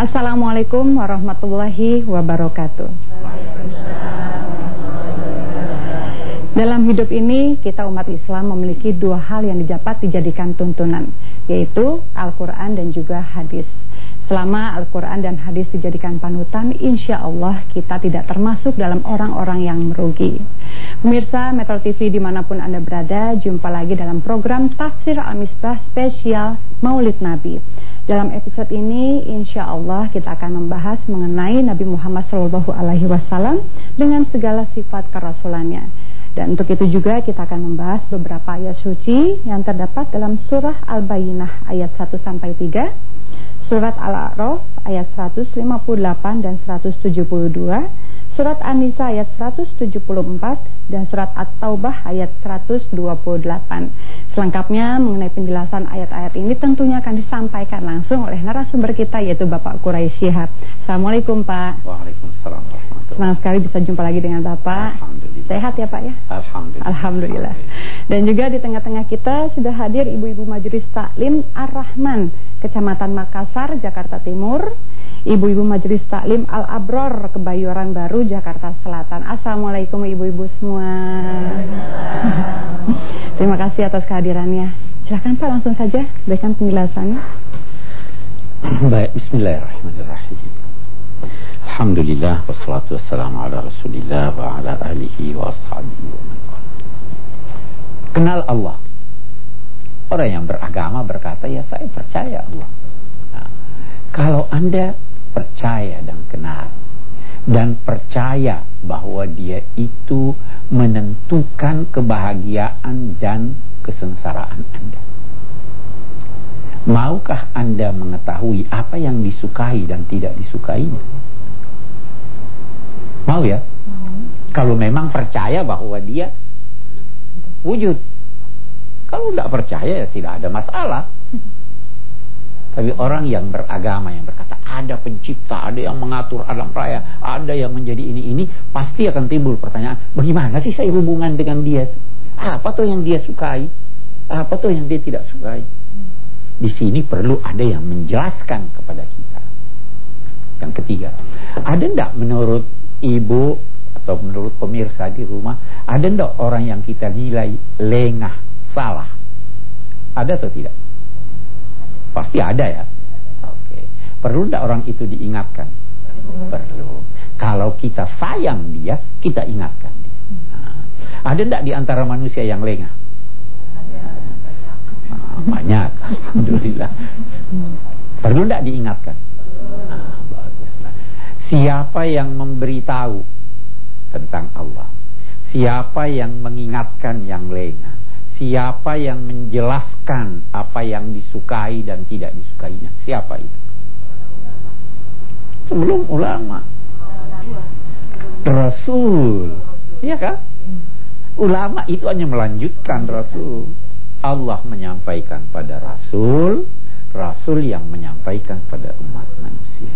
Assalamualaikum warahmatullahi wabarakatuh. Dalam hidup ini kita umat Islam memiliki dua hal yang dapat dijadikan tuntunan Yaitu Al-Quran dan juga hadis Selama Al-Quran dan hadis dijadikan panutan Insya Allah kita tidak termasuk dalam orang-orang yang merugi. Pemirsa Metro TV di mana pun Anda berada Jumpa lagi dalam program Tafsir Al-Misbah spesial Maulid Nabi. Dalam episode ini, insya Allah kita akan membahas mengenai Nabi Muhammad SAW dengan segala sifat kerasulannya. Dan untuk itu juga kita akan membahas beberapa ayat suci yang terdapat dalam surah Al-Bayyinah ayat 1 sampai 3, surat Al-A'raf ayat 158 dan 172, surat An-Nisa ayat 174 dan surat At-Taubah ayat 128. Selengkapnya mengenai penjelasan ayat-ayat ini tentunya akan disampaikan langsung oleh narasumber kita yaitu Bapak Quraisy Syihab. Assalamualaikum Pak. Waalaikumsalam Senang sekali bisa jumpa lagi dengan Bapak. Sehat ya Pak ya? Alhamdulillah. Alhamdulillah. Dan juga di tengah-tengah kita sudah hadir Ibu-Ibu Majelis Taklim Ar-Rahman, Kecamatan Makassar, Jakarta Timur. Ibu-ibu Majelis Taklim Al-Abror Kebayoran Baru Jakarta Selatan. Assalamualaikum ibu-ibu semua. Terima kasih atas kehadirannya. Silakan Pak langsung saja berikan penjelasannya. Baik, bismillahirrahmanirrahim. Alhamdulillah wassalatu wassalamu ala Rasulillah wa ala alihi wa ashabihi wa man Kenal Allah. Orang yang beragama berkata, ya saya percaya Allah. Nah, kalau Anda percaya dan kenal dan percaya bahwa dia itu menentukan kebahagiaan dan kesengsaraan Anda. Maukah Anda mengetahui apa yang disukai dan tidak disukainya? Mau ya? Kalau memang percaya bahwa dia wujud. Kalau tidak percaya ya tidak ada masalah. Tapi orang yang beragama yang berkata ada pencipta, ada yang mengatur alam raya, ada yang menjadi ini ini, pasti akan timbul pertanyaan, bagaimana sih saya hubungan dengan dia? Apa tuh yang dia sukai? Apa tuh yang dia tidak sukai? Di sini perlu ada yang menjelaskan kepada kita. Yang ketiga, ada enggak menurut ibu atau menurut pemirsa di rumah, ada enggak orang yang kita nilai lengah, salah? Ada atau tidak? Pasti ada ya. Oke. Perlu tidak orang itu diingatkan? Perlu. Kalau kita sayang dia, kita ingatkan dia. Nah, ada tidak di antara manusia yang lengah? Nah, banyak. Alhamdulillah. Perlu tidak diingatkan? Nah. Siapa yang memberitahu tentang Allah? Siapa yang mengingatkan yang lengah? Siapa yang menjelaskan apa yang disukai dan tidak disukainya? Siapa itu? Sebelum ulama. Rasul. Iya kan? Ulama itu hanya melanjutkan Rasul. Allah menyampaikan pada Rasul, Rasul yang menyampaikan pada umat manusia.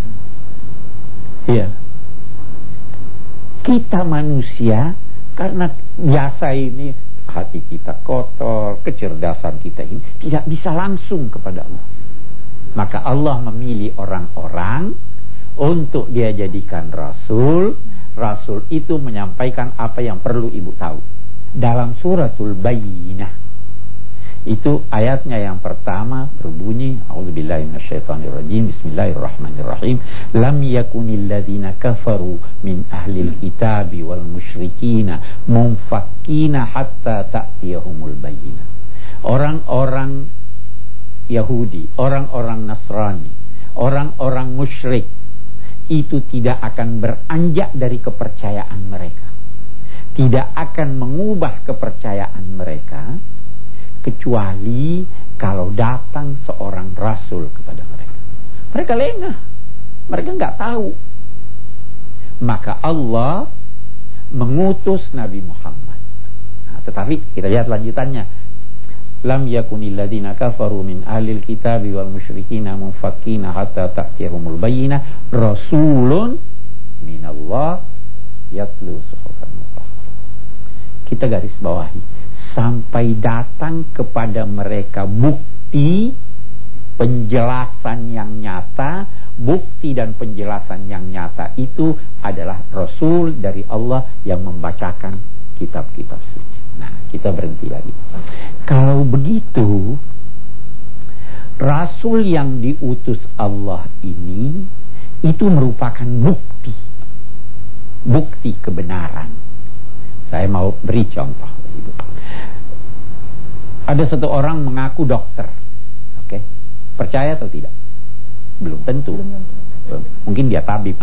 Iya. Kita manusia karena biasa ini hati kita kotor, kecerdasan kita ini tidak bisa langsung kepada Allah. Maka Allah memilih orang-orang untuk dia jadikan rasul. Rasul itu menyampaikan apa yang perlu ibu tahu. Dalam suratul Bayyinah itu ayatnya yang pertama berbunyi A'udzubillahi minasyaitonirrajim Bismillahirrahmanirrahim Lam yakunil ladzina kafaru min ahlil kitabi wal musyrikina munfakkina hatta ta'tiyahumul bayyinah Orang-orang Yahudi, orang-orang Nasrani, orang-orang musyrik itu tidak akan beranjak dari kepercayaan mereka. Tidak akan mengubah kepercayaan mereka kecuali kalau datang seorang rasul kepada mereka. Mereka lengah. Mereka nggak tahu. Maka Allah mengutus Nabi Muhammad. Nah, tetapi kita lihat lanjutannya. Lam yakunil ladina kafaru min ahlil kitabi wal musyrikina munfakkina hatta ta'tiyahumul bayyinah rasulun minallah yatlu suhufan mutahharah. Kita garis bawahi sampai datang kepada mereka bukti penjelasan yang nyata bukti dan penjelasan yang nyata itu adalah Rasul dari Allah yang membacakan kitab-kitab suci. Nah, kita berhenti lagi. Kalau begitu, Rasul yang diutus Allah ini itu merupakan bukti. Bukti kebenaran. Saya mau beri contoh. Ada satu orang mengaku dokter. Oke. Okay. Percaya atau tidak? Belum tentu. Mungkin dia tabib.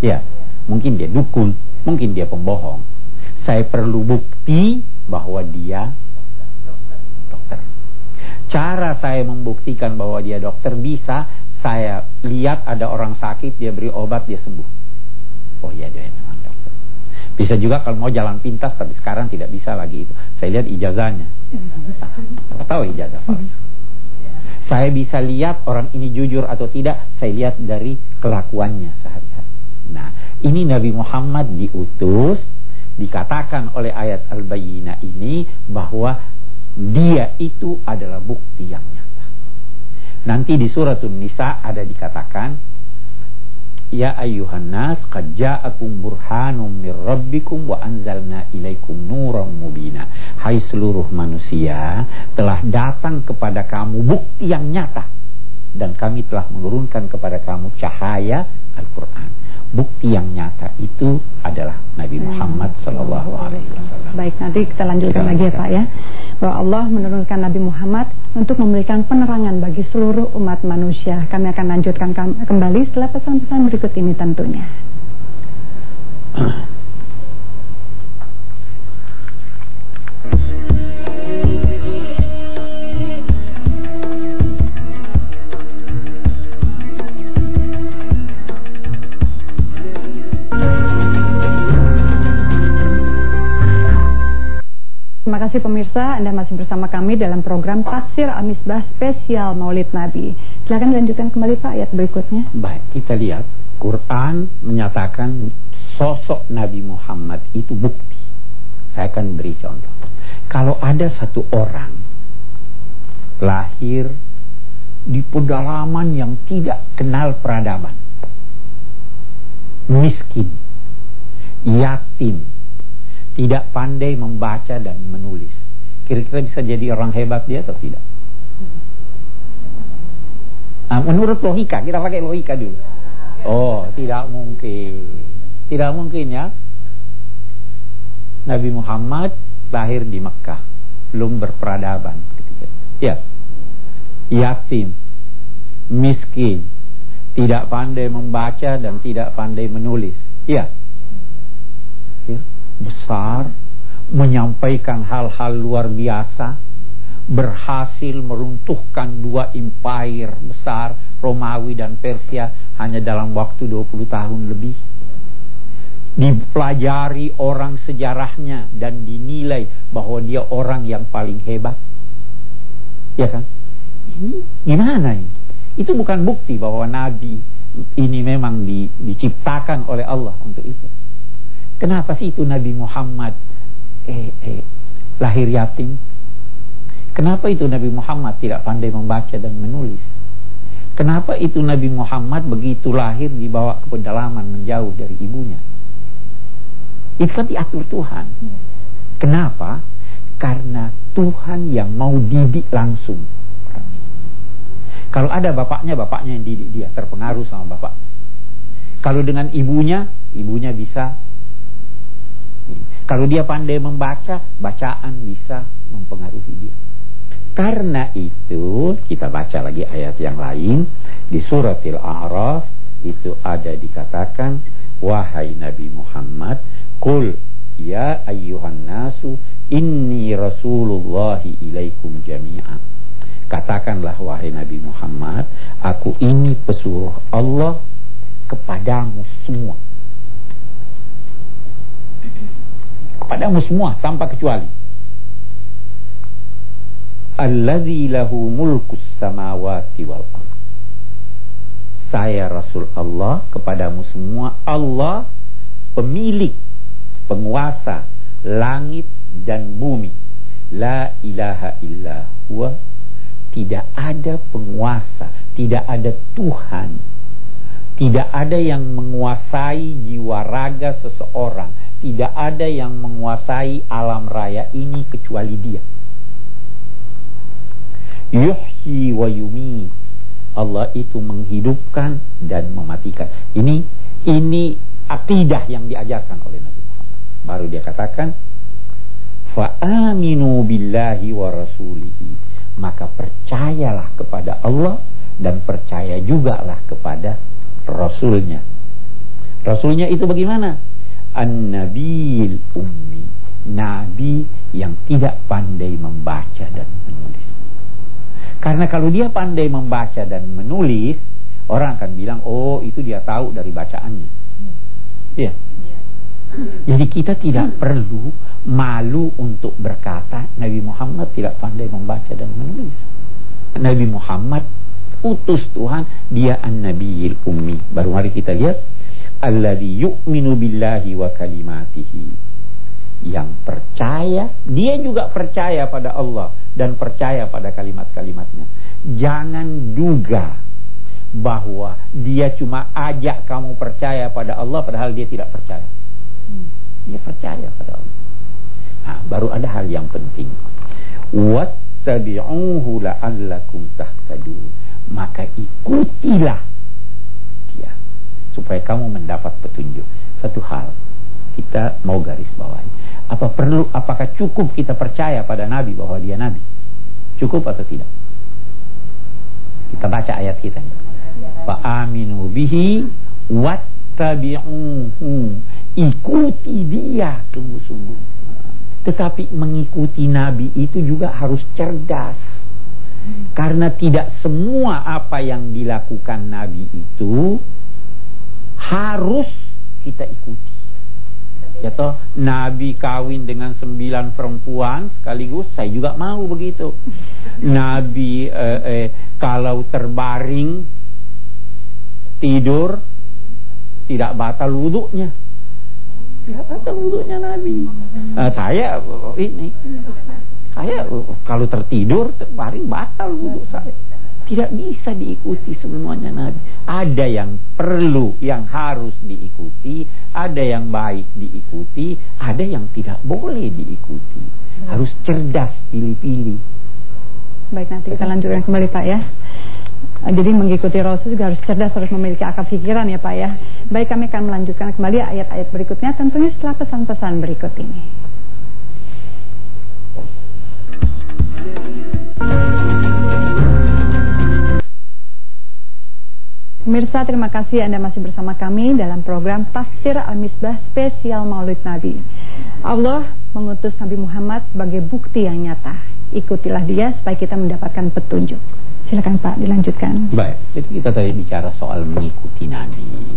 Ya. Mungkin dia dukun, mungkin dia pembohong. Saya perlu bukti bahwa dia dokter. Cara saya membuktikan bahwa dia dokter bisa saya lihat ada orang sakit, dia beri obat, dia sembuh. Oh iya dia. Bisa juga kalau mau jalan pintas, tapi sekarang tidak bisa lagi itu. Saya lihat ijazahnya. Nah, tahu ijazah palsu. Saya bisa lihat orang ini jujur atau tidak, saya lihat dari kelakuannya sehari-hari. Nah, ini Nabi Muhammad diutus, dikatakan oleh ayat Al-Bayyinah ini bahwa dia itu adalah bukti yang nyata. Nanti di suratul Nisa ada dikatakan Ya ayuhan nas qad ja'akum burhanum mir rabbikum wa anzalna ilaikum nuran mubina. Hai seluruh manusia, telah datang kepada kamu bukti yang nyata. Dan kami telah menurunkan kepada kamu cahaya Al-Qur'an. Bukti yang nyata itu adalah Nabi Muhammad Sallallahu Alaihi Wasallam. Baik, nanti kita lanjutkan lagi ya. Pak ya, bahwa Allah menurunkan Nabi Muhammad untuk memberikan penerangan bagi seluruh umat manusia. Kami akan lanjutkan kembali setelah pesan-pesan berikut ini tentunya. kasih pemirsa, Anda masih bersama kami dalam program Tafsir Al-Misbah Spesial Maulid Nabi. Silakan lanjutkan kembali Pak ayat berikutnya. Baik, kita lihat Quran menyatakan sosok Nabi Muhammad itu bukti. Saya akan beri contoh. Kalau ada satu orang lahir di pedalaman yang tidak kenal peradaban, miskin, yatim, tidak pandai membaca dan menulis. Kira-kira bisa jadi orang hebat dia atau tidak? Nah, menurut logika, kita pakai logika dulu. Oh, tidak mungkin. Tidak mungkin ya. Nabi Muhammad lahir di Mekah, belum berperadaban. Ya, yatim, miskin, tidak pandai membaca dan tidak pandai menulis. Ya, besar, menyampaikan hal-hal luar biasa, berhasil meruntuhkan dua empire besar, Romawi dan Persia, hanya dalam waktu 20 tahun lebih. Dipelajari orang sejarahnya dan dinilai bahwa dia orang yang paling hebat. Ya kan? Ini gimana ini? Itu bukan bukti bahwa Nabi ini memang di, diciptakan oleh Allah untuk itu. Kenapa sih itu Nabi Muhammad eh, eh, lahir yatim? Kenapa itu Nabi Muhammad tidak pandai membaca dan menulis? Kenapa itu Nabi Muhammad begitu lahir dibawa ke pedalaman menjauh dari ibunya? Itu kan diatur Tuhan. Kenapa? Karena Tuhan yang mau didik langsung. Kalau ada bapaknya, bapaknya yang didik dia, terpengaruh sama bapak. Kalau dengan ibunya, ibunya bisa kalau dia pandai membaca, bacaan bisa mempengaruhi dia. Karena itu, kita baca lagi ayat yang lain. Di suratil A'raf, itu ada dikatakan, Wahai Nabi Muhammad, Kul ya ayyuhan nasu, inni rasulullahi ilaikum jami'an. Katakanlah wahai Nabi Muhammad, aku ini pesuruh Allah kepadamu semua. Kepadamu semua tanpa kecuali. Allazi lahu mulkus samawati wal ard. Saya rasul Allah kepadamu semua Allah pemilik penguasa langit dan bumi. La ilaha illa huwa. Tidak ada penguasa tidak ada Tuhan. Tidak ada yang menguasai jiwa raga seseorang. Tidak ada yang menguasai alam raya ini kecuali dia. Yuhyi wa yumi. Allah itu menghidupkan dan mematikan. Ini ini akidah yang diajarkan oleh Nabi Muhammad. Baru dia katakan fa'aminu billahi wa rasulihi. Maka percayalah kepada Allah dan percaya jugalah kepada Rasulnya. Rasulnya itu bagaimana? An-Nabil Ummi. Nabi yang tidak pandai membaca dan menulis. Karena kalau dia pandai membaca dan menulis, orang akan bilang, oh itu dia tahu dari bacaannya. Iya. Yeah. Jadi kita tidak perlu malu untuk berkata Nabi Muhammad tidak pandai membaca dan menulis. Nabi Muhammad utus Tuhan dia an-nabiyil ummi baru mari kita lihat alladhi yu'minu billahi wa kalimatihi. Yang percaya dia juga percaya pada Allah dan percaya pada kalimat-kalimatnya. Jangan duga bahwa dia cuma ajak kamu percaya pada Allah padahal dia tidak percaya. Hmm. dia percaya pada Allah. Nah, baru ada hal yang penting. Wattabi'uhu la'allakum tahtadun. Maka ikutilah supaya kamu mendapat petunjuk. Satu hal kita mau garis bawahi. Apa perlu apakah cukup kita percaya pada nabi bahwa dia nabi? Cukup atau tidak? Kita baca ayat kita. Fa aminu bihi wattabi'uhu. Ikuti dia sungguh-sungguh. Tetapi mengikuti nabi itu juga harus cerdas karena tidak semua apa yang dilakukan Nabi itu harus kita ikuti. Ya toh, Nabi kawin dengan sembilan perempuan sekaligus, saya juga mau begitu. Nabi eh, eh, kalau terbaring tidur tidak batal wuduknya. Tidak batal wuduknya Nabi. Uh, saya ini saya kalau tertidur paling batal wudhu saya. Tidak bisa diikuti semuanya Nabi. Ada yang perlu, yang harus diikuti, ada yang baik diikuti, ada yang tidak boleh diikuti. Harus cerdas pilih-pilih. Baik nanti kita lanjutkan kembali Pak ya. Jadi mengikuti Rasul juga harus cerdas, harus memiliki akal pikiran ya Pak ya. Baik kami akan melanjutkan kembali ayat-ayat berikutnya tentunya setelah pesan-pesan berikut ini. Mirsa, terima kasih Anda masih bersama kami dalam program Tafsir Al-Misbah spesial Maulid Nabi. Allah mengutus Nabi Muhammad sebagai bukti yang nyata. Ikutilah dia supaya kita mendapatkan petunjuk. Silakan Pak, dilanjutkan. Baik, jadi kita tadi bicara soal mengikuti Nabi.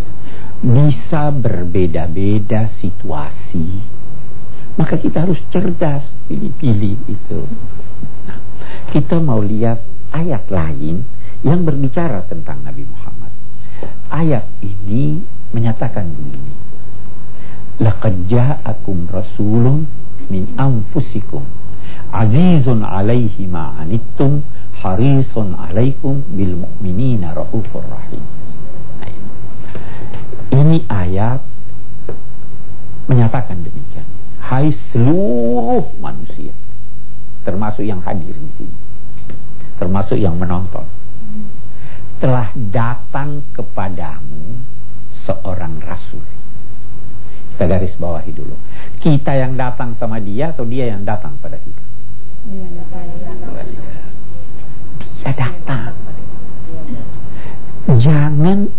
Bisa berbeda-beda situasi. Maka kita harus cerdas pilih-pilih itu. Nah, kita mau lihat ayat lain yang berbicara tentang Nabi Muhammad ayat ini menyatakan begini. Laqad ja'akum rasulun min anfusikum azizun 'alaihi ma anittum harisun 'alaikum bil mu'minina raufur rahim. Ini ayat menyatakan demikian. Hai seluruh manusia termasuk yang hadir di sini. Termasuk yang menonton telah datang kepadamu seorang rasul. Kita garis bawahi dulu. Kita yang datang sama dia atau dia yang datang pada kita? Dia datang. Jangan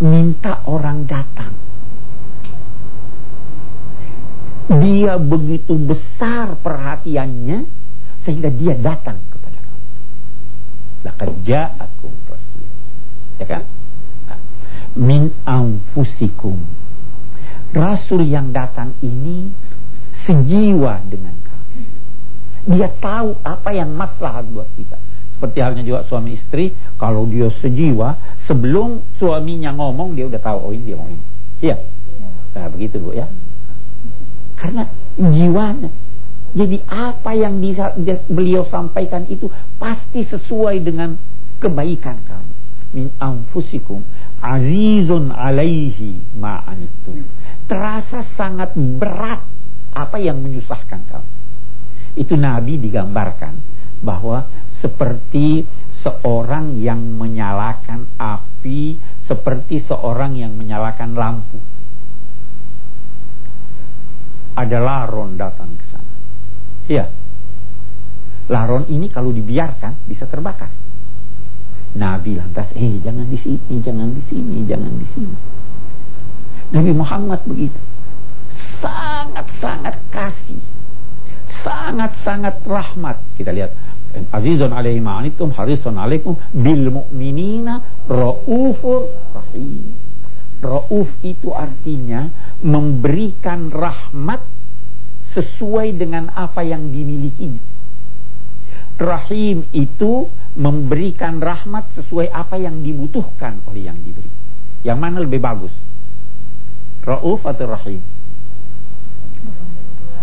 minta orang datang. Dia begitu besar perhatiannya sehingga dia datang kepada kamu. Laqad ja'akum ya kan? Min anfusikum. Rasul yang datang ini sejiwa dengan kami. Dia tahu apa yang maslahat buat kita. Seperti halnya juga suami istri kalau dia sejiwa sebelum suaminya ngomong dia udah tahu oh ini dia mau ini. Iya. Nah begitu bu ya. Karena jiwanya. Jadi apa yang bisa beliau sampaikan itu pasti sesuai dengan kebaikan kamu min anfusikum azizun alaihi ma'anittum. Terasa sangat berat apa yang menyusahkan kamu. Itu Nabi digambarkan bahwa seperti seorang yang menyalakan api, seperti seorang yang menyalakan lampu. Ada laron datang ke sana. Iya. Laron ini kalau dibiarkan bisa terbakar. Nabi lantas, eh jangan di sini, jangan di sini, jangan di sini. Nabi Muhammad begitu. Sangat-sangat kasih. Sangat-sangat rahmat. Kita lihat. Azizun alaihi ma'anitum harisun alaikum bil mu'minina ra'ufur rahim. Ra'uf itu artinya memberikan rahmat sesuai dengan apa yang dimilikinya. Rahim itu memberikan rahmat sesuai apa yang dibutuhkan oleh yang diberi. Yang mana lebih bagus? Rauf atau Rahim?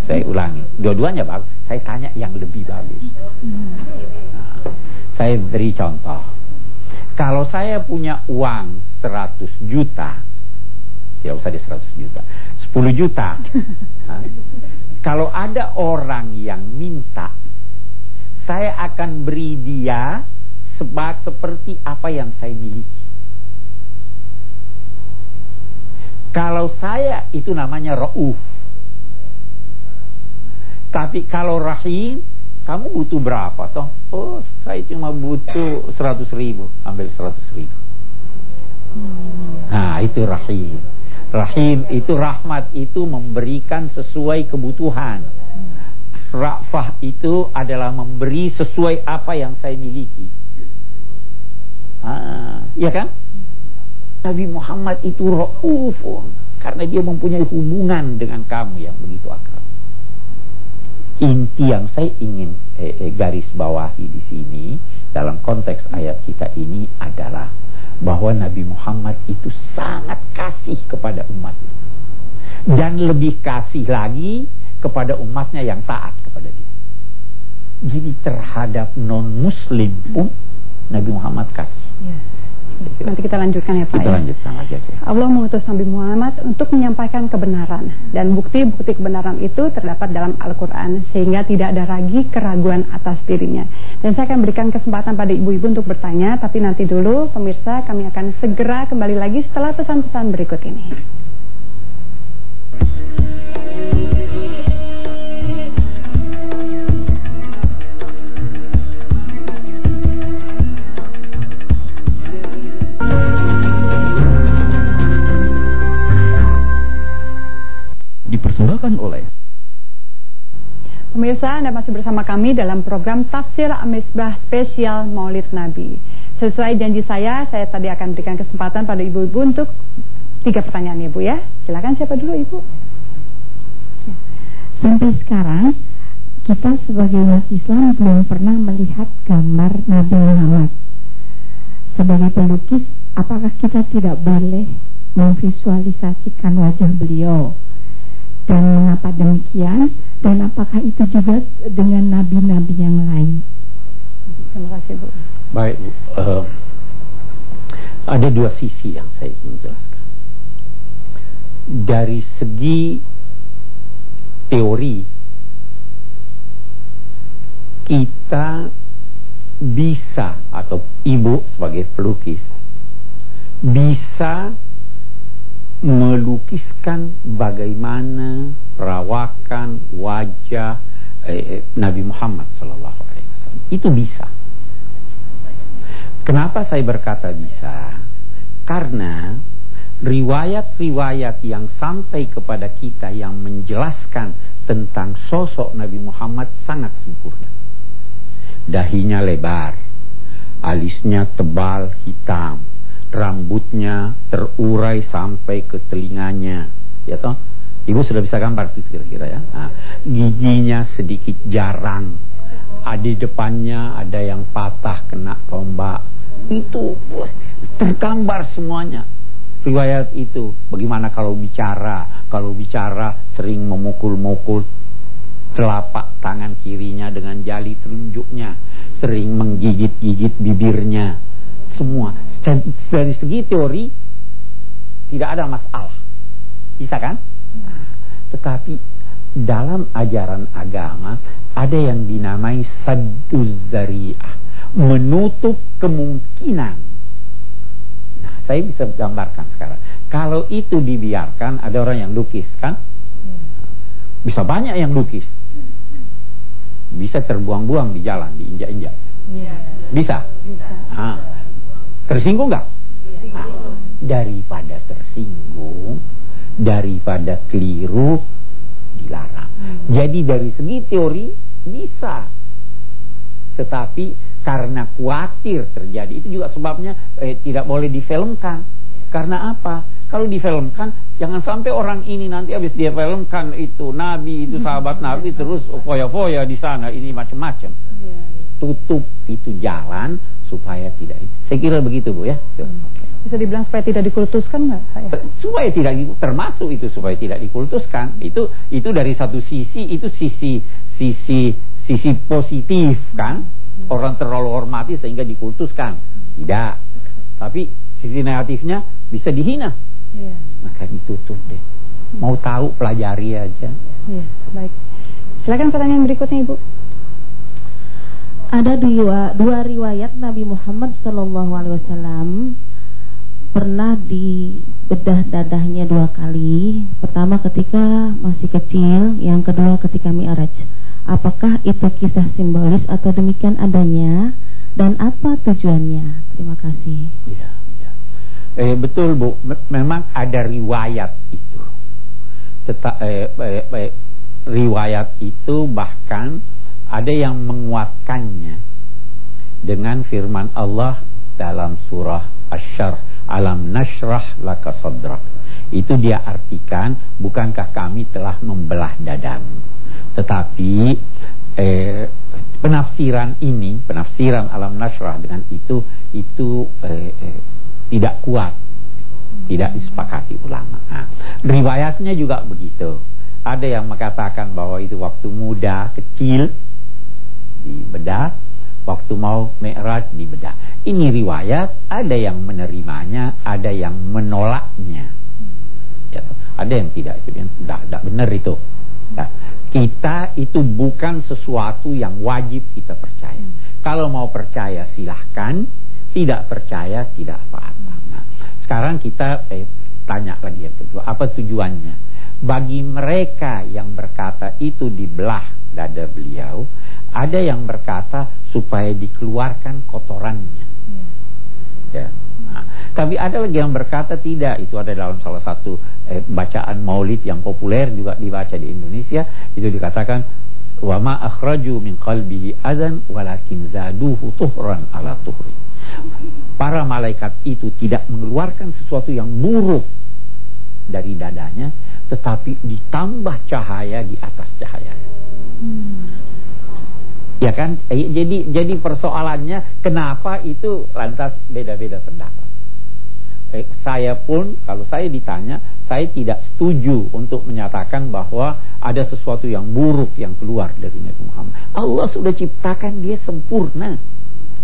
Saya ulangi, dua-duanya bagus. Saya tanya yang lebih bagus. Nah, saya beri contoh. Kalau saya punya uang 100 juta, tidak usah di 100 juta, 10 juta. Nah, kalau ada orang yang minta saya akan beri dia sebab seperti apa yang saya miliki. Kalau saya itu namanya ra'uf. Tapi kalau rahim, kamu butuh berapa toh? Oh, saya cuma butuh 100 ribu. Ambil 100 ribu. Nah, itu rahim. Rahim itu rahmat itu memberikan sesuai kebutuhan. Ra'fah itu adalah memberi sesuai apa yang saya miliki. Ah, iya kan? Nabi Muhammad itu ra'ufun karena dia mempunyai hubungan dengan kamu yang begitu akrab. Inti yang saya ingin eh, eh, garis bawahi di sini dalam konteks ayat kita ini adalah bahwa Nabi Muhammad itu sangat kasih kepada umatnya. Dan lebih kasih lagi kepada umatnya yang taat kepada dia. Jadi terhadap non-muslim pun Nabi Muhammad kasih. Ya. Nanti kita lanjutkan ya Pak. Kita ya. lanjutkan lagi ya. Allah mengutus Nabi Muhammad untuk menyampaikan kebenaran dan bukti-bukti kebenaran itu terdapat dalam Al-Quran sehingga tidak ada lagi keraguan atas dirinya. Dan saya akan berikan kesempatan pada ibu-ibu untuk bertanya, tapi nanti dulu pemirsa kami akan segera kembali lagi setelah pesan-pesan berikut ini. Pemirsa, Anda masih bersama kami dalam program Tafsir Amisbah Spesial Maulid Nabi. Sesuai janji saya, saya tadi akan berikan kesempatan pada ibu-ibu untuk tiga pertanyaan ya Bu ya. Silakan siapa dulu Ibu? Sampai sekarang kita sebagai umat Islam belum pernah melihat gambar Nabi Muhammad. Sebagai pelukis, apakah kita tidak boleh memvisualisasikan wajah beliau? Dan mengapa demikian? Dan apakah itu juga dengan nabi-nabi yang lain? Terima kasih Bu. Baik Bu. Uh, ada dua sisi yang saya ingin jelaskan dari segi teori kita bisa atau ibu sebagai pelukis bisa melukiskan bagaimana perawakan wajah eh, eh, Nabi Muhammad sallallahu alaihi wasallam. Itu bisa. Kenapa saya berkata bisa? Karena riwayat-riwayat yang sampai kepada kita yang menjelaskan tentang sosok Nabi Muhammad sangat sempurna. Dahinya lebar, alisnya tebal hitam, rambutnya terurai sampai ke telinganya. Ya toh? Ibu sudah bisa gambar itu kira-kira ya? Nah, giginya sedikit jarang. Di depannya ada yang patah kena tombak. Itu tergambar semuanya. Riwayat itu bagaimana kalau bicara kalau bicara sering memukul-mukul telapak tangan kirinya dengan jali telunjuknya sering menggigit-gigit bibirnya semua. Dari segi teori tidak ada masalah. Bisa kan? Nah, tetapi dalam ajaran agama ada yang dinamai sadduz zari'ah, menutup kemungkinan. Nah, saya bisa gambarkan sekarang. Kalau itu dibiarkan, ada orang yang lukis kan? Bisa banyak yang lukis. Bisa terbuang-buang di jalan, diinjak-injak. Bisa? Bisa. Nah, tersinggung nggak? Nah, daripada tersinggung, daripada keliru, dilarang. Hmm. Jadi dari segi teori bisa. Tetapi karena khawatir terjadi, itu juga sebabnya eh, tidak boleh difilmkan. Karena apa? Kalau difilmkan, jangan sampai orang ini nanti habis dia filmkan itu nabi, itu sahabat nabi terus foya-foya di sana, ini macam-macam. Tutup itu jalan supaya tidak. Saya kira begitu bu ya. Bisa dibilang supaya tidak dikultuskan nggak? Supaya tidak termasuk itu supaya tidak dikultuskan. Itu itu dari satu sisi itu sisi sisi sisi positif kan. Hmm. Orang terlalu hormati sehingga dikultuskan. Tidak. Tapi sisi negatifnya bisa dihina ya. maka ditutup deh mau tahu pelajari aja ya, baik silakan pertanyaan berikutnya ibu ada dua dua riwayat Nabi Muhammad Shallallahu Alaihi Wasallam pernah dadahnya dua kali. Pertama ketika masih kecil, yang kedua ketika mi'raj. Apakah itu kisah simbolis atau demikian adanya? Dan apa tujuannya? Terima kasih. Ya. Eh, betul Bu, memang ada riwayat itu. Tetap eh, eh, eh, riwayat itu bahkan ada yang menguatkannya dengan firman Allah dalam surah Asy-Syarh, "Alam nashrah laka sadrak." Itu dia artikan, bukankah kami telah membelah dadamu. Tetapi eh, penafsiran ini, penafsiran alam nashrah dengan itu itu eh, eh, tidak kuat tidak disepakati ulama nah, riwayatnya juga begitu ada yang mengatakan bahwa itu waktu muda kecil di bedah waktu mau mi'raj di bedah ini riwayat ada yang menerimanya ada yang menolaknya ya, ada yang tidak itu tidak, tidak benar itu ya. kita itu bukan sesuatu yang wajib kita percaya kalau mau percaya silahkan tidak percaya tidak apa-apa. Nah, sekarang kita eh, tanya lagi yang kedua, apa tujuannya? Bagi mereka yang berkata itu dibelah dada beliau, ada yang berkata supaya dikeluarkan kotorannya. Ya. Nah, tapi ada lagi yang berkata tidak, itu ada dalam salah satu eh, bacaan maulid yang populer juga dibaca di Indonesia, itu dikatakan wa ma akhraju min qalbihi adan walakin zaduhu tuhran ala tuhri para malaikat itu tidak mengeluarkan sesuatu yang buruk dari dadanya tetapi ditambah cahaya di atas cahaya hmm. Ya kan eh, jadi jadi persoalannya kenapa itu lantas beda-beda pendapat eh, saya pun kalau saya ditanya saya tidak setuju untuk menyatakan bahwa ada sesuatu yang buruk yang keluar dari Nabi Muhammad Allah sudah ciptakan dia sempurna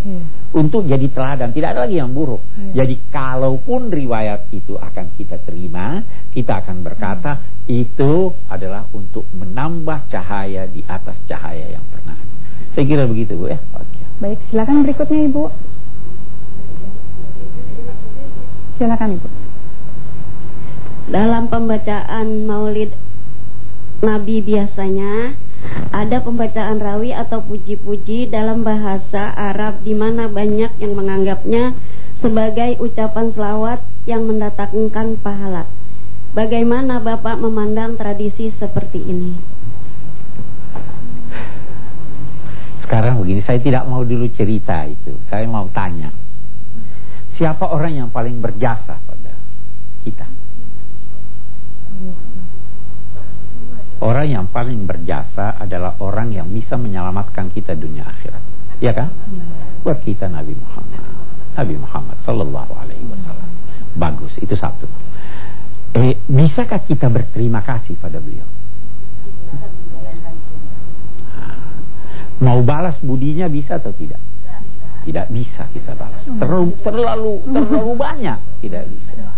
yeah. untuk jadi teladan. Tidak ada lagi yang buruk. Yeah. Jadi kalaupun riwayat itu akan kita terima, kita akan berkata hmm. itu adalah untuk menambah cahaya di atas cahaya yang pernah ada. Saya kira begitu Bu ya. Okay. Baik, silakan berikutnya Ibu. Silakan Ibu. Dalam pembacaan Maulid Nabi biasanya ada pembacaan rawi atau puji-puji dalam bahasa Arab di mana banyak yang menganggapnya sebagai ucapan selawat yang mendatangkan pahala. Bagaimana Bapak memandang tradisi seperti ini? Sekarang begini, saya tidak mau dulu cerita itu. Saya mau tanya. Siapa orang yang paling berjasa pada kita? Orang yang paling berjasa adalah orang yang bisa menyelamatkan kita dunia akhirat. Ya kan? Buat kita Nabi Muhammad. Nabi Muhammad sallallahu alaihi wasallam. Bagus, itu satu. Eh, bisakah kita berterima kasih pada beliau? Nah, mau balas budinya bisa atau tidak? Tidak bisa kita balas. Terlalu terlalu terlalu banyak tidak bisa.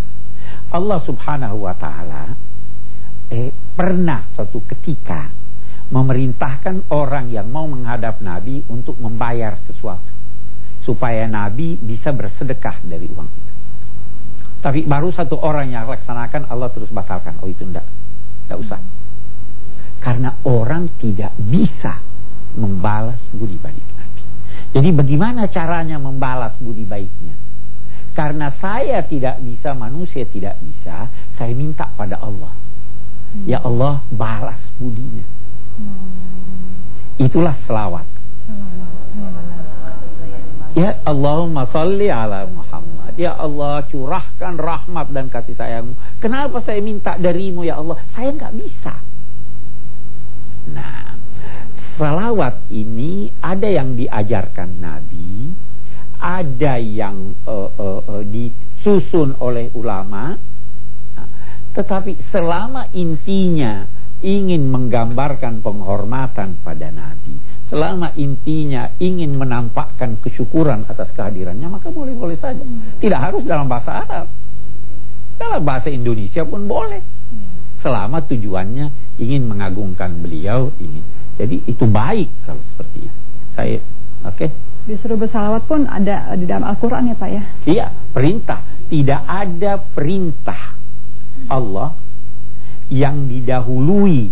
Allah Subhanahu wa taala eh pernah suatu ketika memerintahkan orang yang mau menghadap Nabi untuk membayar sesuatu supaya Nabi bisa bersedekah dari uang itu. Tapi baru satu orang yang laksanakan Allah terus batalkan. Oh itu enggak. Enggak usah. Karena orang tidak bisa membalas budi baik Nabi. Jadi bagaimana caranya membalas budi baiknya? Karena saya tidak bisa, manusia tidak bisa, saya minta pada Allah. Ya Allah, balas budinya. Itulah selawat. Ya Allahumma salli ala Muhammad. Ya Allah, curahkan rahmat dan kasih sayangmu. Kenapa saya minta darimu ya Allah? Saya nggak bisa. Nah, salawat ini ada yang diajarkan Nabi, ada yang uh, uh, uh, disusun oleh ulama, nah, tetapi selama intinya ingin menggambarkan penghormatan pada Nabi, selama intinya ingin menampakkan kesyukuran atas kehadirannya, maka boleh-boleh saja. Tidak harus dalam bahasa Arab, dalam bahasa Indonesia pun boleh. Selama tujuannya ingin mengagungkan beliau, ingin jadi itu baik kalau seperti itu. Saya oke. Okay? Disuruh bersalawat pun ada di dalam Al-Qur'an ya, Pak ya? Iya, perintah. Tidak ada perintah Allah yang didahului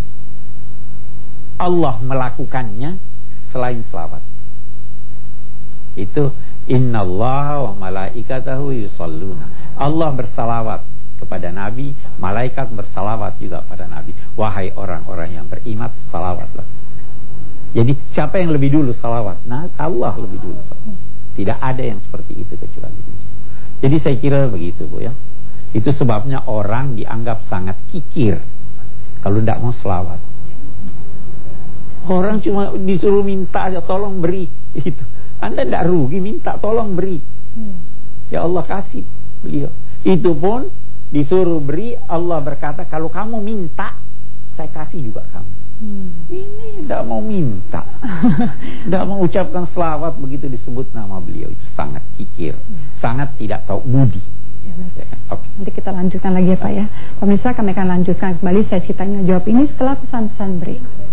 Allah melakukannya selain selawat. Itu innallaha wa malaikatahu yusalluna. Allah bersalawat kepada Nabi, malaikat bersalawat juga pada Nabi. Wahai orang-orang yang beriman, salawatlah jadi siapa yang lebih dulu salawat? Nah Allah lebih dulu Tidak ada yang seperti itu kecuali itu. Jadi saya kira begitu Bu ya. Itu sebabnya orang dianggap sangat kikir kalau tidak mau selawat. Orang cuma disuruh minta aja tolong beri itu. Anda tidak rugi minta tolong beri. Ya Allah kasih beliau. Itu pun disuruh beri Allah berkata kalau kamu minta saya kasih juga kamu. Hmm. Ini tidak mau minta, tidak mau ucapkan selawat begitu disebut nama beliau itu sangat kikir, ya. sangat tidak tahu budi. Ya, ya kan? okay. Nanti kita lanjutkan lagi ya Pak ya. Pemirsa kami akan lanjutkan kembali sesi tanya jawab ini setelah pesan-pesan berikut.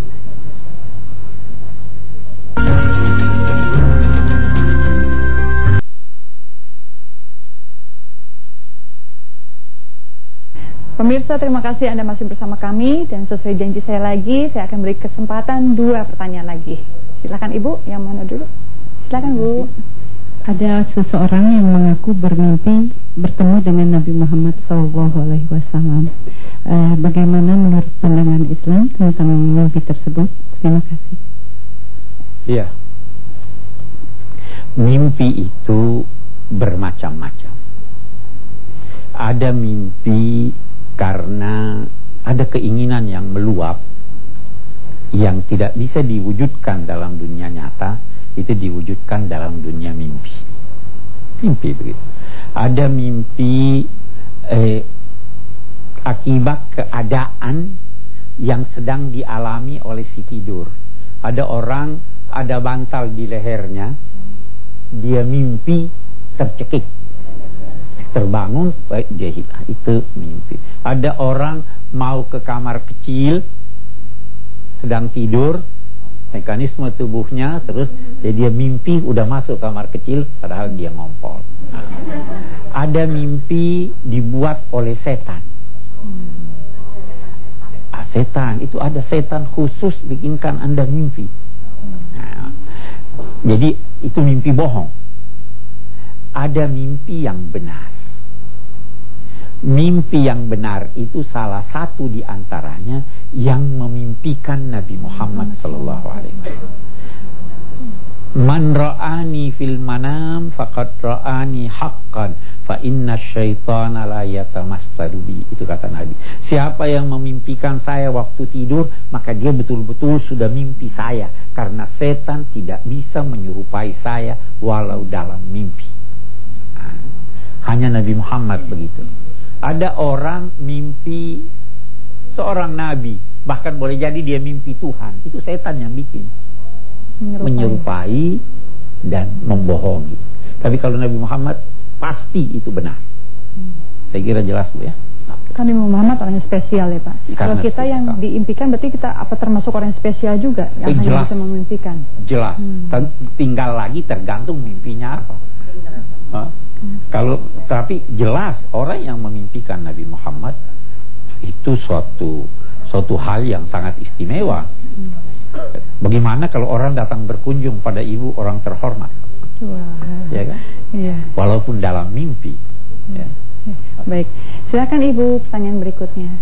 Pemirsa terima kasih Anda masih bersama kami dan sesuai janji saya lagi saya akan beri kesempatan dua pertanyaan lagi. Silakan Ibu, yang mana dulu? Silakan Bu. Ada seseorang yang mengaku bermimpi bertemu dengan Nabi Muhammad SAW. Eh, bagaimana menurut pandangan Islam tentang mimpi tersebut? Terima kasih. Iya. Mimpi itu bermacam-macam. Ada mimpi karena ada keinginan yang meluap yang tidak bisa diwujudkan dalam dunia nyata itu diwujudkan dalam dunia mimpi. Mimpi begitu. Ada mimpi eh, akibat keadaan yang sedang dialami oleh si tidur. Ada orang ada bantal di lehernya dia mimpi tercekik terbangun baik dia itu mimpi. Ada orang mau ke kamar kecil sedang tidur mekanisme tubuhnya terus jadi dia mimpi udah masuk kamar kecil padahal dia ngompol. Ada mimpi dibuat oleh setan. Ah, setan itu ada setan khusus bikinkan anda mimpi. Nah, jadi itu mimpi bohong. Ada mimpi yang benar mimpi yang benar itu salah satu di antaranya yang memimpikan Nabi Muhammad sallallahu alaihi wasallam. Man ra'ani fil manam faqad ra'ani haqqan fa inna syaitana la yatamassalu bi. Itu kata Nabi. Siapa yang memimpikan saya waktu tidur, maka dia betul-betul sudah mimpi saya karena setan tidak bisa menyerupai saya walau dalam mimpi. Nah, hanya Nabi Muhammad begitu. Ada orang mimpi seorang nabi, bahkan boleh jadi dia mimpi Tuhan. Itu setan yang bikin. Menyerupai, Menyerupai dan membohongi. Tapi kalau Nabi Muhammad pasti itu benar. Saya kira jelas Bu ya. Kan Nabi Muhammad orang yang spesial ya Pak. Karena Kalau kita yang diimpikan berarti kita apa termasuk orang yang spesial juga yang eh, hanya jelas. bisa memimpikan. Jelas. Hmm. Tinggal lagi tergantung mimpinya apa. Kalau tapi jelas orang yang memimpikan Nabi Muhammad itu suatu suatu hal yang sangat istimewa. Hmm. Bagaimana kalau orang datang berkunjung pada ibu orang terhormat? Wah. Ya kan? Iya. Walaupun dalam mimpi. Hmm. Ya. Baik, silakan Ibu pertanyaan berikutnya.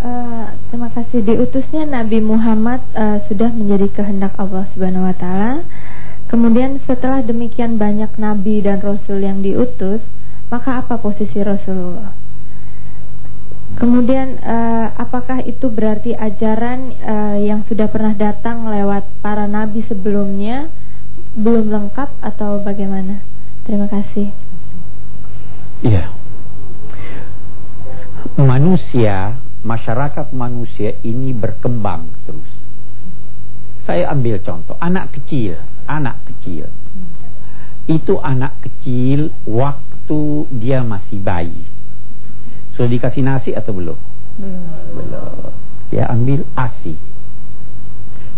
Uh, terima kasih diutusnya Nabi Muhammad uh, sudah menjadi kehendak Allah Subhanahu wa taala. Kemudian setelah demikian banyak nabi dan rasul yang diutus, maka apa posisi Rasulullah? Kemudian uh, apakah itu berarti ajaran uh, yang sudah pernah datang lewat para nabi sebelumnya belum lengkap atau bagaimana? Terima kasih. Iya. Manusia, masyarakat manusia ini berkembang terus. Saya ambil contoh, anak kecil, anak kecil. Itu anak kecil waktu dia masih bayi. Sudah dikasih nasi atau belum? Belum. Belum. Ya ambil ASI.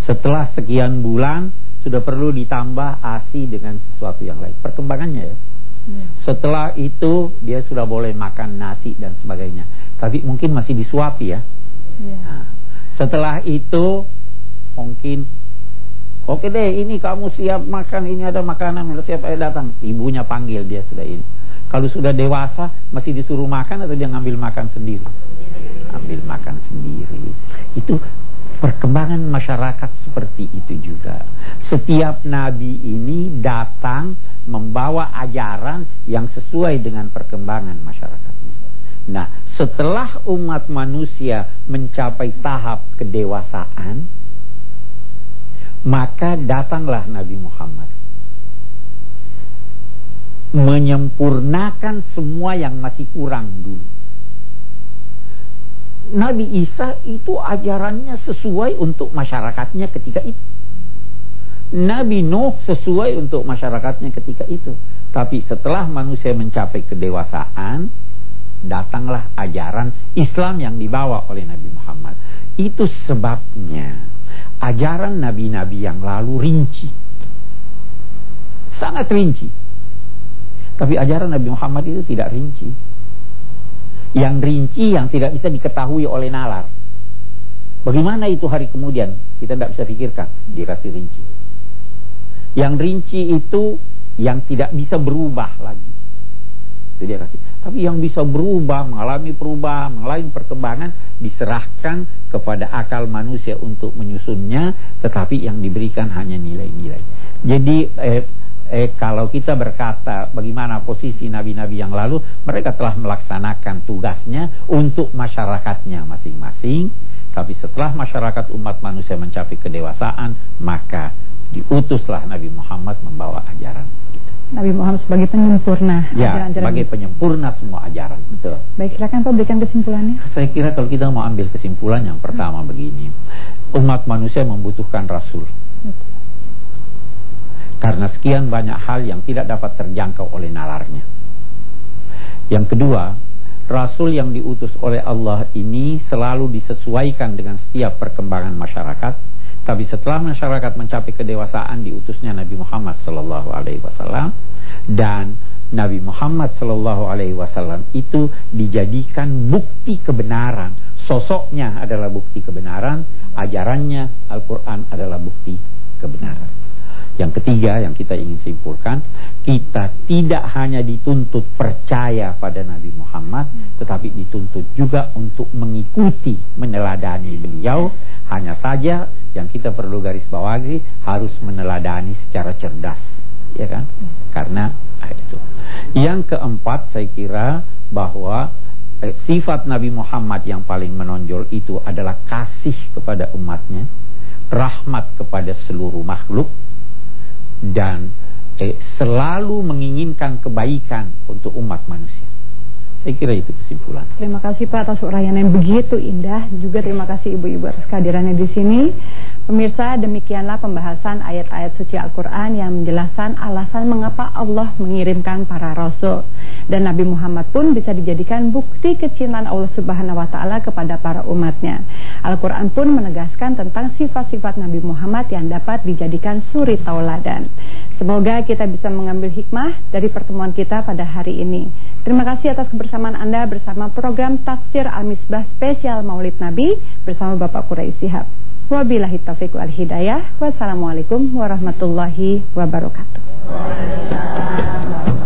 Setelah sekian bulan sudah perlu ditambah ASI dengan sesuatu yang lain. Perkembangannya ya. Hmm. Setelah itu dia sudah boleh makan nasi dan sebagainya. Tapi mungkin masih disuapi ya. Yeah. Nah, setelah itu mungkin oke deh ini kamu siap makan ini ada makanan sudah siap ayo datang. Ibunya panggil dia sudah ini. Kalau sudah dewasa masih disuruh makan atau dia ngambil makan sendiri? Ambil makan sendiri. Itu perkembangan masyarakat seperti itu juga. Setiap nabi ini datang membawa ajaran yang sesuai dengan perkembangan masyarakatnya. Nah, setelah umat manusia mencapai tahap kedewasaan, maka datanglah Nabi Muhammad menyempurnakan semua yang masih kurang dulu. Nabi Isa itu ajarannya sesuai untuk masyarakatnya ketika itu. Nabi Nuh sesuai untuk masyarakatnya ketika itu. Tapi setelah manusia mencapai kedewasaan, datanglah ajaran Islam yang dibawa oleh Nabi Muhammad. Itu sebabnya ajaran nabi-nabi yang lalu rinci. Sangat rinci. Tapi ajaran Nabi Muhammad itu tidak rinci yang rinci yang tidak bisa diketahui oleh nalar. Bagaimana itu hari kemudian? Kita tidak bisa pikirkan, dia kasih rinci. Yang rinci itu yang tidak bisa berubah lagi. Itu dia kasih. Tapi yang bisa berubah, mengalami perubahan, mengalami perkembangan diserahkan kepada akal manusia untuk menyusunnya, tetapi yang diberikan hanya nilai-nilai. Jadi eh, eh, kalau kita berkata bagaimana posisi nabi-nabi yang lalu, mereka telah melaksanakan tugasnya untuk masyarakatnya masing-masing. Tapi setelah masyarakat umat manusia mencapai kedewasaan, maka diutuslah Nabi Muhammad membawa ajaran. Gitu. Nabi Muhammad sebagai penyempurna ya, ajaran, sebagai penyempurna semua ajaran. Betul. Baik, silakan Pak berikan kesimpulannya. Saya kira kalau kita mau ambil kesimpulan yang pertama begini. Umat manusia membutuhkan rasul. Betul karena sekian banyak hal yang tidak dapat terjangkau oleh nalarnya. Yang kedua, Rasul yang diutus oleh Allah ini selalu disesuaikan dengan setiap perkembangan masyarakat. Tapi setelah masyarakat mencapai kedewasaan diutusnya Nabi Muhammad sallallahu alaihi wasallam dan Nabi Muhammad sallallahu alaihi wasallam itu dijadikan bukti kebenaran. Sosoknya adalah bukti kebenaran, ajarannya Al-Qur'an adalah bukti kebenaran. Yang ketiga yang kita ingin simpulkan, kita tidak hanya dituntut percaya pada Nabi Muhammad, tetapi dituntut juga untuk mengikuti, meneladani beliau. Hanya saja yang kita perlu garis bawahi harus meneladani secara cerdas, ya kan? Karena ah, itu. Yang keempat saya kira bahwa eh, sifat Nabi Muhammad yang paling menonjol itu adalah kasih kepada umatnya, rahmat kepada seluruh makhluk dan eh, selalu menginginkan kebaikan untuk umat manusia. Saya kira itu kesimpulan. Terima kasih Pak atas uraian yang begitu indah. Juga terima kasih ibu-ibu atas kehadirannya di sini. Pemirsa, demikianlah pembahasan ayat-ayat suci Al-Quran yang menjelaskan alasan mengapa Allah mengirimkan para rasul. Dan Nabi Muhammad pun bisa dijadikan bukti kecintaan Allah Subhanahu wa Ta'ala kepada para umatnya. Al-Quran pun menegaskan tentang sifat-sifat Nabi Muhammad yang dapat dijadikan suri tauladan. Semoga kita bisa mengambil hikmah dari pertemuan kita pada hari ini. Terima kasih atas kebersamaan Anda bersama program Tafsir Al-Misbah Spesial Maulid Nabi bersama Bapak Quraisy Sihab. Wabillahi taufiq wal hidayah. Wassalamualaikum warahmatullahi wabarakatuh.